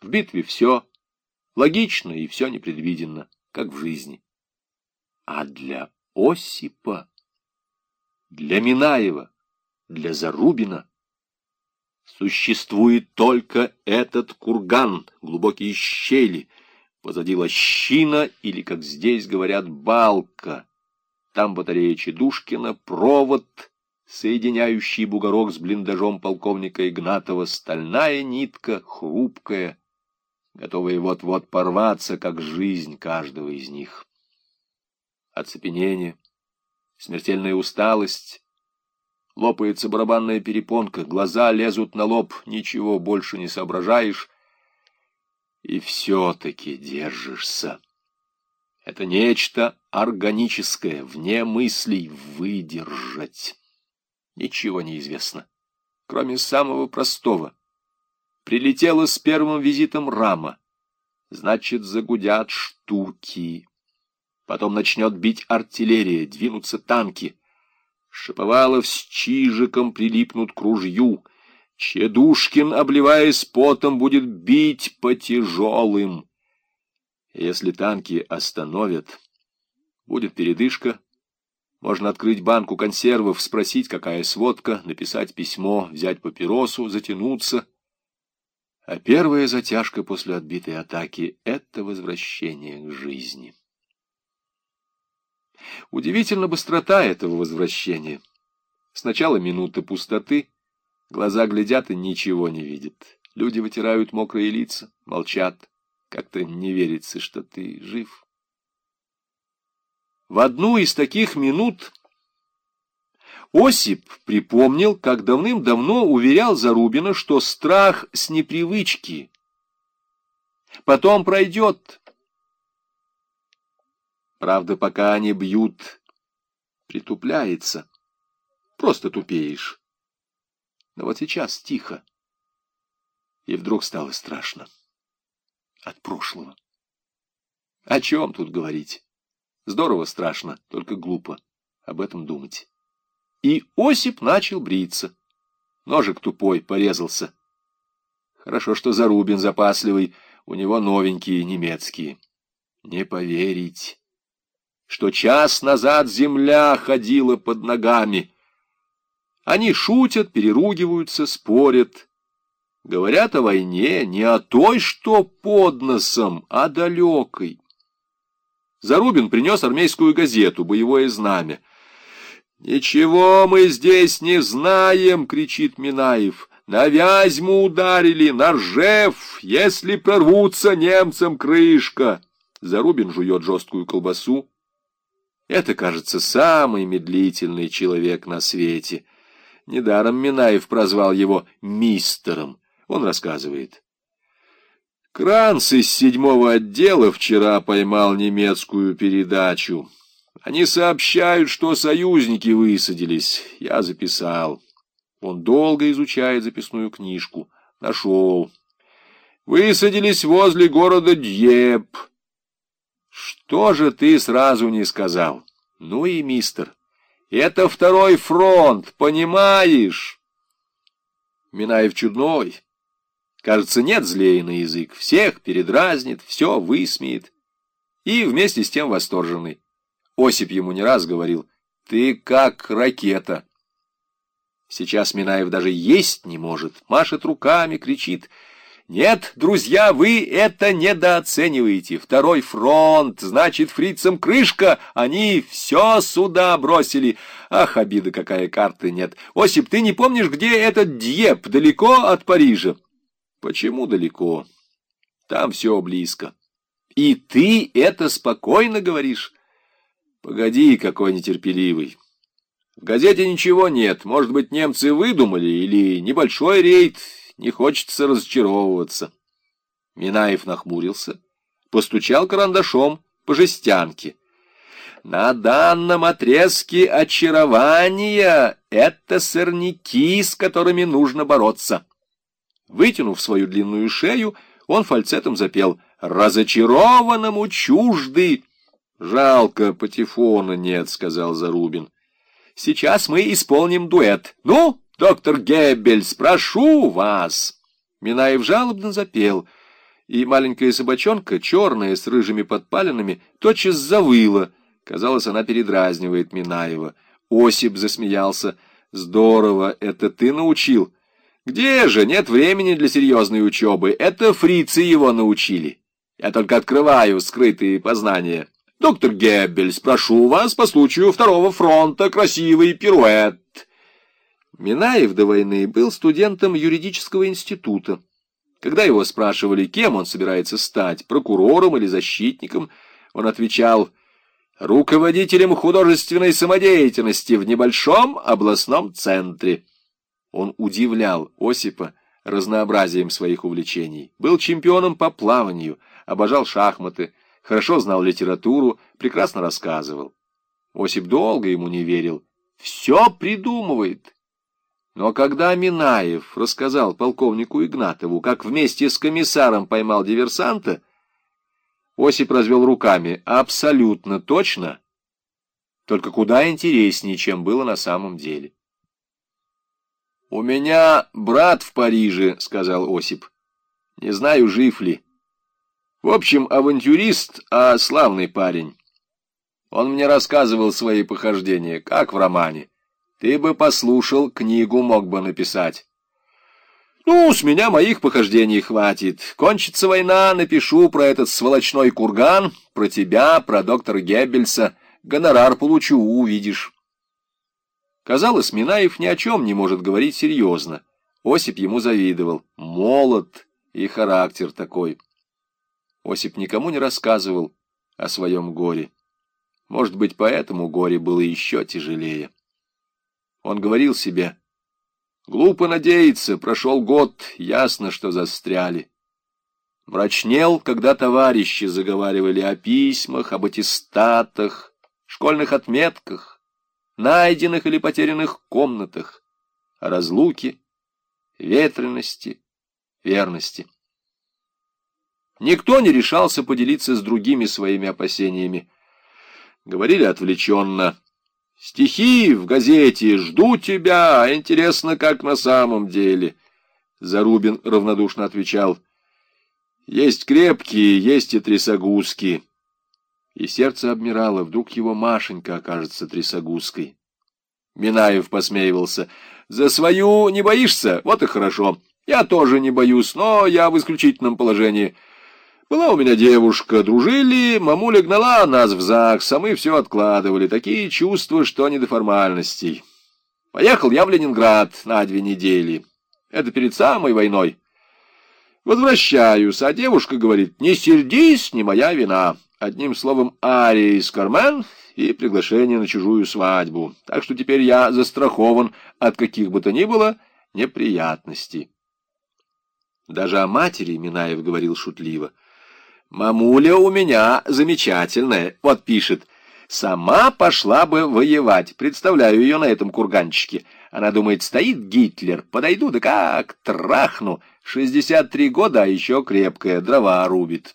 В битве все логично и все непредвиденно, как в жизни. А для Осипа, для Минаева, для Зарубина существует только этот курган, глубокие щели, позади лощина или, как здесь говорят, балка. Там батарея Чедушкина, провод, соединяющий бугорок с блиндажом полковника Игнатова, стальная нитка, хрупкая, готовая вот-вот порваться, как жизнь каждого из них. Оцепенение, смертельная усталость, лопается барабанная перепонка, глаза лезут на лоб, ничего больше не соображаешь, и все-таки держишься. Это нечто органическое, вне мыслей, выдержать. Ничего не известно, кроме самого простого. Прилетела с первым визитом рама, значит, загудят штуки. Потом начнет бить артиллерия, двинутся танки. Шаповалов с Чижиком прилипнут к ружью. Чедушкин, обливаясь потом, будет бить по тяжелым. Если танки остановят, будет передышка. Можно открыть банку консервов, спросить, какая сводка, написать письмо, взять папиросу, затянуться. А первая затяжка после отбитой атаки — это возвращение к жизни. Удивительно быстрота этого возвращения. Сначала минута пустоты, глаза глядят и ничего не видят. Люди вытирают мокрые лица, молчат. Как-то не верится, что ты жив. В одну из таких минут Осип припомнил, как давным-давно уверял Зарубина, что страх с непривычки. Потом пройдет, Правда, пока они бьют, притупляется. Просто тупеешь. Но вот сейчас тихо. И вдруг стало страшно. От прошлого. О чем тут говорить? Здорово страшно, только глупо об этом думать. И Осип начал бриться. Ножик тупой, порезался. Хорошо, что Зарубин запасливый, у него новенькие немецкие. Не поверить что час назад земля ходила под ногами. Они шутят, переругиваются, спорят. Говорят о войне, не о той, что под носом, а далекой. Зарубин принес армейскую газету «Боевое знамя». «Ничего мы здесь не знаем!» — кричит Минаев. «На Вязьму ударили, на Ржев, если прорвутся немцам крышка!» Зарубин жует жесткую колбасу, это, кажется, самый медлительный человек на свете. Недаром Минаев прозвал его «мистером». Он рассказывает. Кранц из седьмого отдела вчера поймал немецкую передачу. Они сообщают, что союзники высадились. Я записал. Он долго изучает записную книжку. Нашел. Высадились возле города Дьеп. Что же ты сразу не сказал? Ну и мистер, это второй фронт, понимаешь? Минаев чудной. Кажется, нет злее на язык. Всех передразнит, все высмеет. И вместе с тем восторженный. Осип ему не раз говорил, ты как ракета. Сейчас Минаев даже есть не может, машет руками, кричит — нет, друзья, вы это недооцениваете. Второй фронт, значит, фрицам крышка. Они все сюда бросили. Ах, обида какая, карты нет. Осип, ты не помнишь, где этот Дьеп? Далеко от Парижа? Почему далеко? Там все близко. И ты это спокойно говоришь? Погоди, какой нетерпеливый. В газете ничего нет. Может быть, немцы выдумали или небольшой рейд не хочется разочаровываться. Минаев нахмурился, постучал карандашом по жестянке. На данном отрезке очарования это сорняки, с которыми нужно бороться. Вытянув свою длинную шею, он фальцетом запел «Разочарованному чужды». «Жалко, патефона нет», — сказал Зарубин. «Сейчас мы исполним дуэт. Ну, «Доктор Геббельс, прошу вас!» Минаев жалобно запел. и маленькая собачонка, черная, с рыжими подпалинами, тотчас завыла. Казалось, она передразнивает Минаева. Осип засмеялся. «Здорово, это ты научил?» «Где же? Нет времени для серьезной учебы. Это фрицы его научили. Я только открываю скрытые познания. Доктор Геббельс, прошу вас по случаю второго фронта красивый пируэт». Минаев до войны был студентом юридического института. Когда его спрашивали, кем он собирается стать, прокурором или защитником, он отвечал «руководителем художественной самодеятельности в небольшом областном центре». Он удивлял Осипа разнообразием своих увлечений, был чемпионом по плаванию, обожал шахматы, хорошо знал литературу, прекрасно рассказывал. Осип долго ему не верил. «Все придумывает». Но когда Минаев рассказал полковнику Игнатову, как вместе с комиссаром поймал диверсанта, Осип развел руками. Абсолютно точно, только куда интереснее, чем было на самом деле. «У меня брат в Париже», — сказал Осип. «Не знаю, жив ли. В общем, авантюрист, а славный парень. Он мне рассказывал свои похождения, как в романе. Ты бы послушал, книгу мог бы написать. Ну, с меня моих похождений хватит. Кончится война, напишу про этот сволочной курган, про тебя, про доктора Геббельса. Гонорар получу, увидишь. Казалось, Минаев ни о чем не может говорить серьезно. Осип ему завидовал. Молод и характер такой. Осип никому не рассказывал о своем горе. Может быть, поэтому горе было еще тяжелее. Он говорил себе, глупо надеяться, прошел год, ясно, что застряли. Мрачнел, когда товарищи заговаривали о письмах, об аттестатах, школьных отметках, найденных или потерянных комнатах, о разлуке, ветренности, верности. Никто не решался поделиться с другими своими опасениями. Говорили отвлеченно. Стихи в газете, жду тебя, а интересно, как на самом деле. Зарубин равнодушно отвечал. Есть крепкие, есть и трясогузки. И сердце обмирало, вдруг его Машенька окажется трясогузкой. Минаев посмеивался. «За свою не боишься? Вот и хорошо. Я тоже не боюсь, но я в исключительном положении». Была у меня девушка, дружили, мамуля гнала нас в ЗАГС, а мы все откладывали. Такие чувства, что не до формальностей. Поехал я в Ленинград на две недели. Это перед самой войной. Возвращаюсь, а девушка говорит, не сердись, не моя вина. Одним словом, ария из Кармен и приглашение на чужую свадьбу. Так что теперь я застрахован от каких бы то ни было неприятностей. Даже о матери Минаев говорил шутливо — Мамуля у меня замечательная. Вот пишет. Сама пошла бы воевать. Представляю ее на этом курганчике. Она думает, стоит Гитлер. Подойду, да как трахну. 63 года, а еще крепкая, дрова рубит.